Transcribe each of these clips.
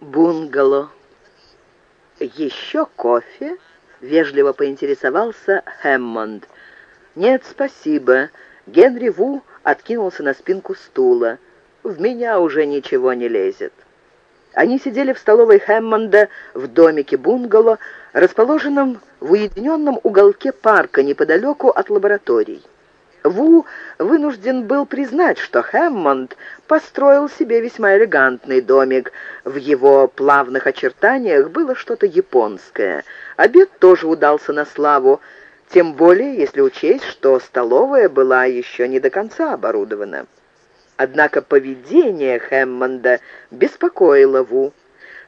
бунгало. «Еще кофе?» — вежливо поинтересовался Хэммонд. «Нет, спасибо». Генри Ву откинулся на спинку стула. «В меня уже ничего не лезет». Они сидели в столовой Хэммонда в домике бунгало, расположенном в уединенном уголке парка неподалеку от лабораторий. Ву вынужден был признать, что Хэммонд построил себе весьма элегантный домик. В его плавных очертаниях было что-то японское. Обед тоже удался на славу, тем более, если учесть, что столовая была еще не до конца оборудована. Однако поведение Хэммонда беспокоило Ву.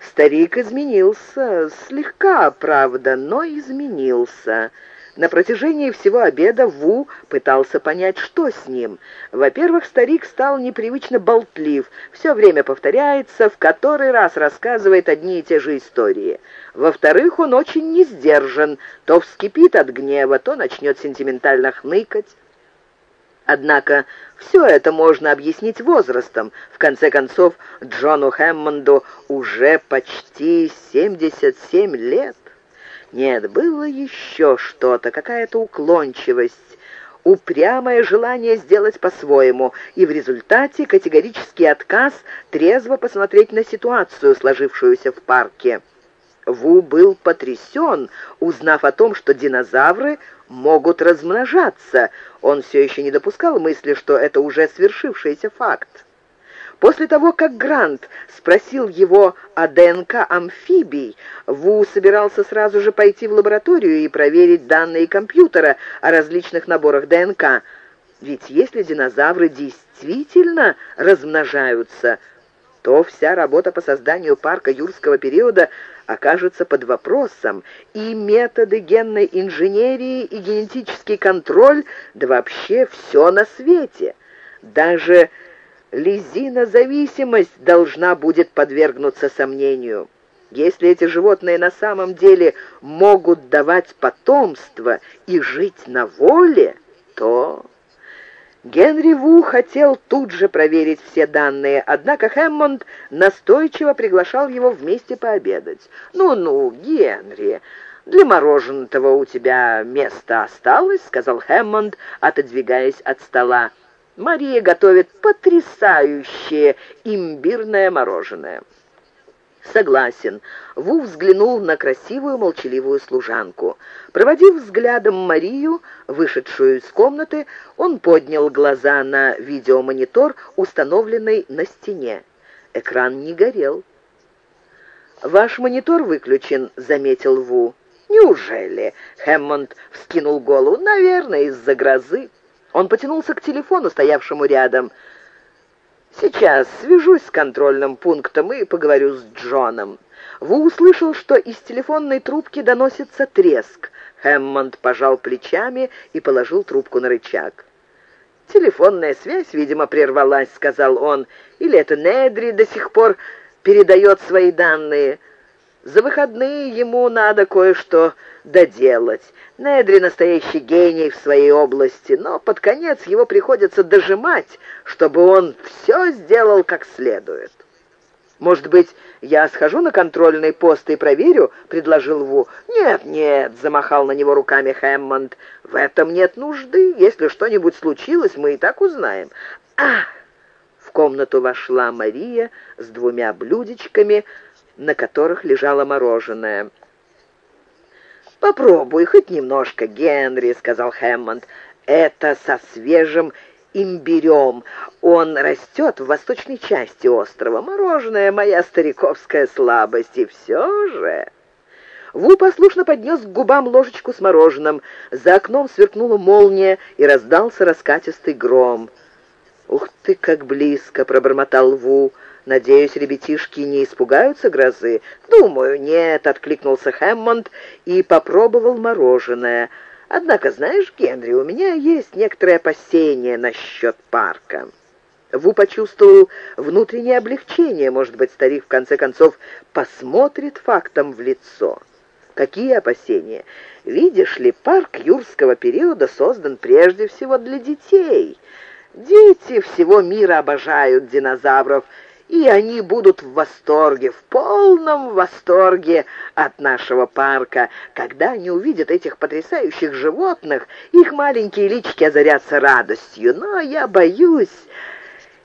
Старик изменился, слегка, правда, но изменился. На протяжении всего обеда Ву пытался понять, что с ним. Во-первых, старик стал непривычно болтлив, все время повторяется, в который раз рассказывает одни и те же истории. Во-вторых, он очень не сдержан, то вскипит от гнева, то начнет сентиментально хныкать. Однако все это можно объяснить возрастом. В конце концов, Джону Хэммонду уже почти 77 лет. Нет, было еще что-то, какая-то уклончивость, упрямое желание сделать по-своему, и в результате категорический отказ трезво посмотреть на ситуацию, сложившуюся в парке. Ву был потрясен, узнав о том, что динозавры могут размножаться. Он все еще не допускал мысли, что это уже свершившийся факт. После того, как Грант спросил его о ДНК амфибий, Ву собирался сразу же пойти в лабораторию и проверить данные компьютера о различных наборах ДНК. Ведь если динозавры действительно размножаются, то вся работа по созданию парка юрского периода окажется под вопросом, и методы генной инженерии и генетический контроль, да вообще все на свете. Даже лизинозависимость должна будет подвергнуться сомнению. Если эти животные на самом деле могут давать потомство и жить на воле, то... Генри Ву хотел тут же проверить все данные, однако Хэммонд настойчиво приглашал его вместе пообедать. «Ну-ну, Генри, для мороженого у тебя место осталось?» — сказал Хэммонд, отодвигаясь от стола. Мария готовит потрясающее имбирное мороженое». «Согласен». Ву взглянул на красивую молчаливую служанку. Проводив взглядом Марию, вышедшую из комнаты, он поднял глаза на видеомонитор, установленный на стене. Экран не горел. «Ваш монитор выключен», — заметил Ву. «Неужели?» — Хэммонд вскинул голову. «Наверное, из-за грозы». Он потянулся к телефону, стоявшему рядом. «Сейчас свяжусь с контрольным пунктом и поговорю с Джоном». Ву услышал, что из телефонной трубки доносится треск. Хэммонд пожал плечами и положил трубку на рычаг. «Телефонная связь, видимо, прервалась», — сказал он. «Или это Недри до сих пор передает свои данные. За выходные ему надо кое-что доделать. Недри настоящий гений в своей области, но под конец его приходится дожимать, чтобы он все сделал как следует. «Может быть, я схожу на контрольный пост и проверю?» — предложил Ву. «Нет, нет», — замахал на него руками Хэммонд. «В этом нет нужды. Если что-нибудь случилось, мы и так узнаем». «Ах!» В комнату вошла Мария с двумя блюдечками, на которых лежало мороженое. «Попробуй хоть немножко, Генри», — сказал Хэммонд. «Это со свежим имбирем. Он растет в восточной части острова. Мороженое — моя стариковская слабость. И все же...» Ву послушно поднес к губам ложечку с мороженым. За окном сверкнула молния, и раздался раскатистый гром. «Ух ты, как близко!» — пробормотал Ву. Надеюсь, ребятишки не испугаются грозы? Думаю, нет, откликнулся Хэммонд и попробовал мороженое. Однако, знаешь, Генри, у меня есть некоторые опасения насчет парка. Ву почувствовал внутреннее облегчение. Может быть, старик в конце концов посмотрит фактом в лицо. Какие опасения? Видишь ли, парк юрского периода создан прежде всего для детей. Дети всего мира обожают динозавров, и они будут в восторге, в полном восторге от нашего парка. Когда они увидят этих потрясающих животных, их маленькие лички озарятся радостью. Но я боюсь...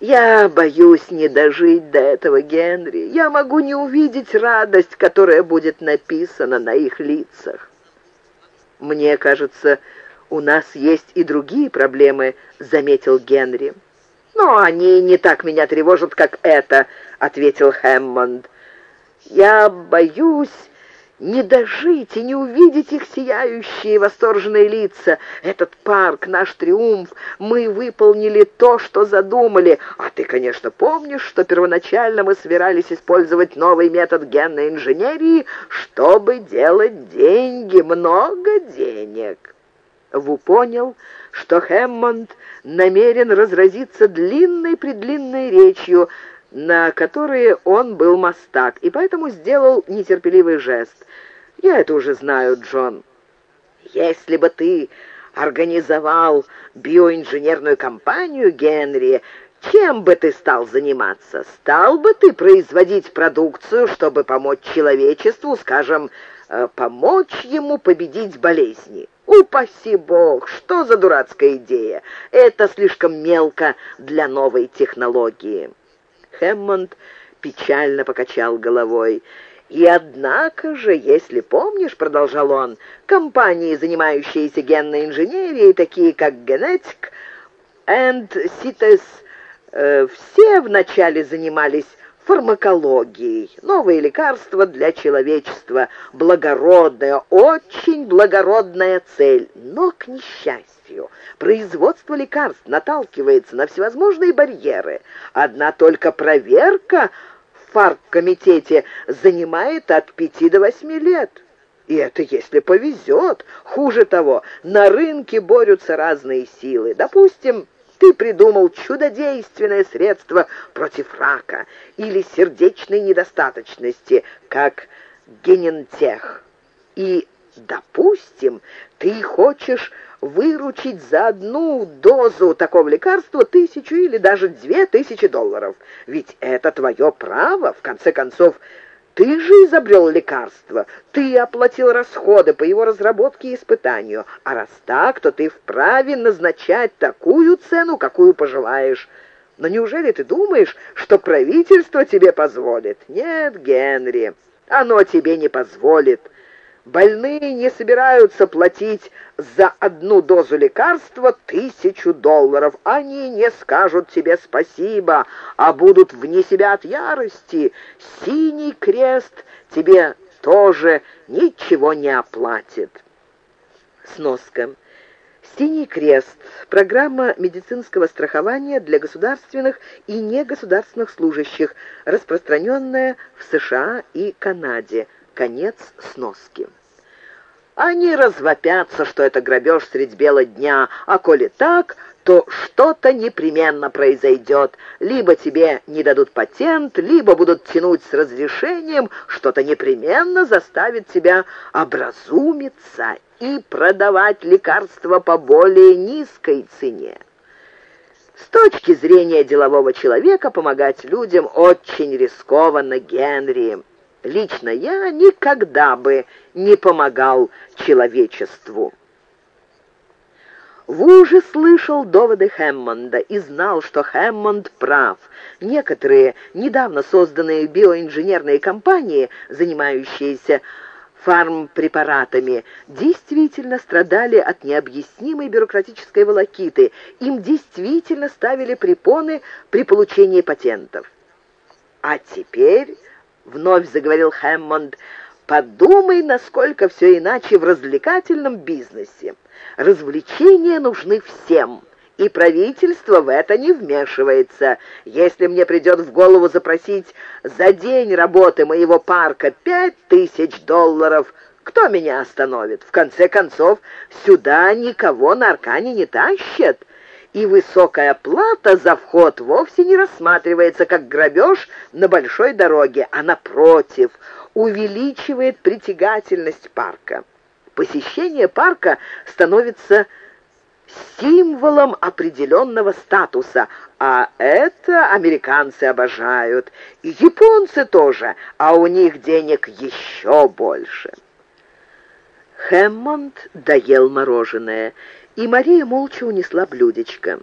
Я боюсь не дожить до этого, Генри. Я могу не увидеть радость, которая будет написана на их лицах. Мне кажется, у нас есть и другие проблемы, заметил Генри. «Но они не так меня тревожат, как это», — ответил Хэммонд. «Я боюсь не дожить и не увидеть их сияющие восторженные лица. Этот парк — наш триумф. Мы выполнили то, что задумали. А ты, конечно, помнишь, что первоначально мы собирались использовать новый метод генной инженерии, чтобы делать деньги, много денег». Ву понял, что Хэммонд намерен разразиться длинной-предлинной речью, на которые он был мастак, и поэтому сделал нетерпеливый жест. «Я это уже знаю, Джон. Если бы ты организовал биоинженерную компанию, Генри, чем бы ты стал заниматься? Стал бы ты производить продукцию, чтобы помочь человечеству, скажем, э, помочь ему победить болезни?» Упаси бог, что за дурацкая идея? Это слишком мелко для новой технологии. Хэммонд печально покачал головой. «И однако же, если помнишь, — продолжал он, — компании, занимающиеся генной инженерией, такие как Genetic and CITES, э, все вначале занимались фармакологией, новые лекарства для человечества, благородная, очень благородная цель. Но, к несчастью, производство лекарств наталкивается на всевозможные барьеры. Одна только проверка в фармкомитете занимает от пяти до восьми лет. И это если повезет. Хуже того, на рынке борются разные силы. Допустим, ты придумал чудодейственное средство против рака или сердечной недостаточности, как генентех. И, допустим, ты хочешь выручить за одну дозу такого лекарства тысячу или даже две тысячи долларов. Ведь это твое право, в конце концов, ты же изобрел лекарство, ты оплатил расходы по его разработке и испытанию, а раз так, то ты вправе назначать такую цену, какую пожелаешь. Но неужели ты думаешь, что правительство тебе позволит? Нет, Генри, оно тебе не позволит. Больные не собираются платить за одну дозу лекарства тысячу долларов. Они не скажут тебе спасибо, а будут вне себя от ярости. Синий крест тебе тоже ничего не оплатит. Сноска. «Синий крест» — программа медицинского страхования для государственных и негосударственных служащих, распространенная в США и Канаде. Конец сноски. Они развопятся, что это грабеж средь бела дня, а коли так, то что-то непременно произойдет. Либо тебе не дадут патент, либо будут тянуть с разрешением, что-то непременно заставит тебя образумиться и продавать лекарства по более низкой цене. С точки зрения делового человека помогать людям очень рискованно, Генри. Лично я никогда бы не помогал человечеству. Ву уже слышал доводы Хэммонда и знал, что Хэммонд прав. Некоторые недавно созданные биоинженерные компании, занимающиеся фармпрепаратами, действительно страдали от необъяснимой бюрократической волокиты. Им действительно ставили препоны при получении патентов. А теперь вновь заговорил Хэммонд, подумай, насколько все иначе в развлекательном бизнесе. Развлечения нужны всем, и правительство в это не вмешивается. Если мне придет в голову запросить за день работы моего парка пять тысяч долларов, кто меня остановит? В конце концов, сюда никого на Аркане не тащат и высокая плата за вход вовсе не рассматривается как грабеж на большой дороге, а напротив, увеличивает притягательность парка. Посещение парка становится символом определенного статуса, А это американцы обожают. И японцы тоже, а у них денег еще больше. Хэммонд доел мороженое, и Мария молча унесла блюдечко.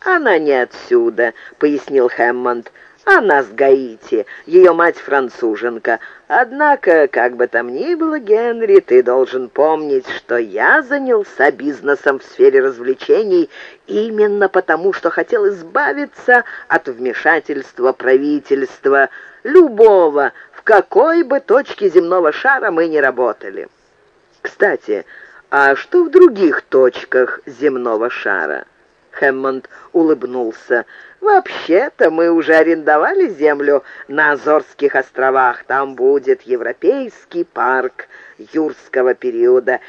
«Она не отсюда», — пояснил Хэммонд. Она с Гаити, ее мать француженка. Однако, как бы там ни было, Генри, ты должен помнить, что я занялся бизнесом в сфере развлечений именно потому, что хотел избавиться от вмешательства правительства, любого, в какой бы точке земного шара мы ни работали. Кстати, а что в других точках земного шара? Хэммонд улыбнулся. «Вообще-то мы уже арендовали землю на Азорских островах. Там будет Европейский парк юрского периода.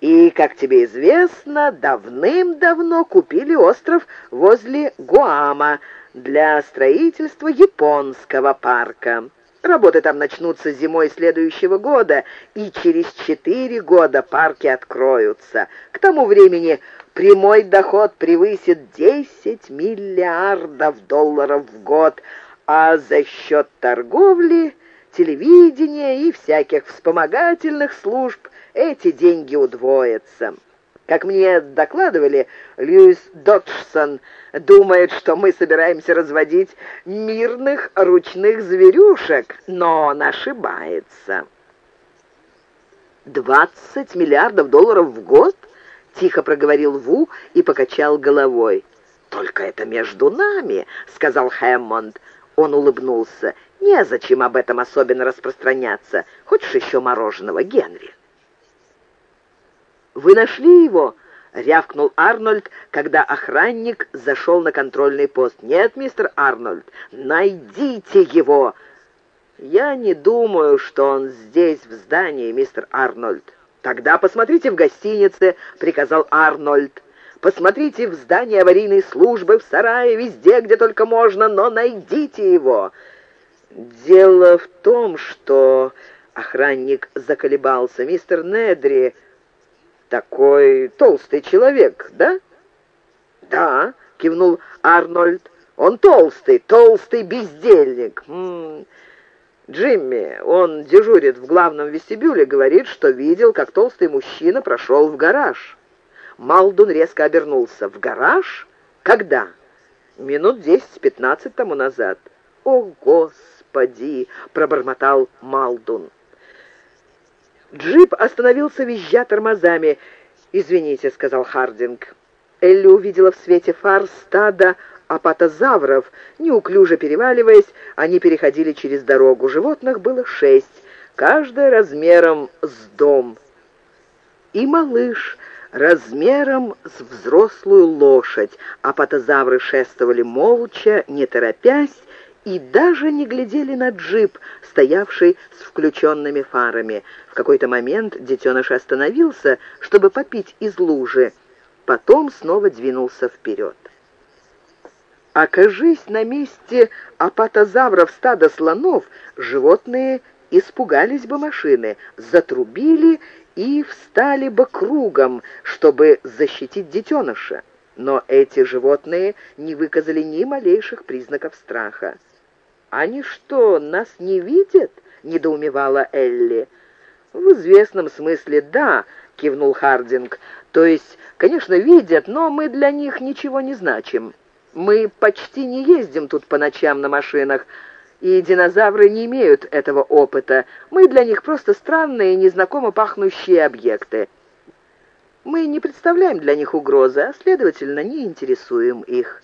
И, как тебе известно, давным-давно купили остров возле Гуама для строительства японского парка». Работы там начнутся зимой следующего года, и через четыре года парки откроются. К тому времени прямой доход превысит 10 миллиардов долларов в год, а за счет торговли, телевидения и всяких вспомогательных служб эти деньги удвоятся. Как мне докладывали, Льюис Доджсон думает, что мы собираемся разводить мирных ручных зверюшек, но он ошибается. «Двадцать миллиардов долларов в год?» — тихо проговорил Ву и покачал головой. «Только это между нами», — сказал Хэммонд. Он улыбнулся. «Незачем об этом особенно распространяться. Хочешь еще мороженого, Генри?» «Вы нашли его?» — рявкнул Арнольд, когда охранник зашел на контрольный пост. «Нет, мистер Арнольд, найдите его!» «Я не думаю, что он здесь, в здании, мистер Арнольд». «Тогда посмотрите в гостинице», — приказал Арнольд. «Посмотрите в здании аварийной службы, в сарае, везде, где только можно, но найдите его». «Дело в том, что...» — охранник заколебался. «Мистер Недри такой толстый человек, да?» «Да», — кивнул Арнольд. «Он толстый, толстый бездельник». М -м. Джимми, он дежурит в главном вестибюле, говорит, что видел, как толстый мужчина прошел в гараж. Малдун резко обернулся. «В гараж? Когда?» «Минут десять-пятнадцать тому назад». «О, Господи!» — пробормотал Малдун. Джип остановился, визжа тормозами. «Извините», — сказал Хардинг. Элли увидела в свете фар стадо апатозавров. Неуклюже переваливаясь, они переходили через дорогу. Животных было шесть, каждое размером с дом. И малыш размером с взрослую лошадь. Апатозавры шествовали молча, не торопясь, и даже не глядели на джип, стоявший с включенными фарами. В какой-то момент детеныш остановился, чтобы попить из лужи, потом снова двинулся вперед. Окажись на месте апатозавров стада слонов, животные испугались бы машины, затрубили и встали бы кругом, чтобы защитить детеныша. Но эти животные не выказали ни малейших признаков страха. «Они что, нас не видят?» — недоумевала Элли. «В известном смысле да», — кивнул Хардинг. «То есть, конечно, видят, но мы для них ничего не значим. Мы почти не ездим тут по ночам на машинах, и динозавры не имеют этого опыта. Мы для них просто странные, незнакомо пахнущие объекты. Мы не представляем для них угрозы, а, следовательно, не интересуем их».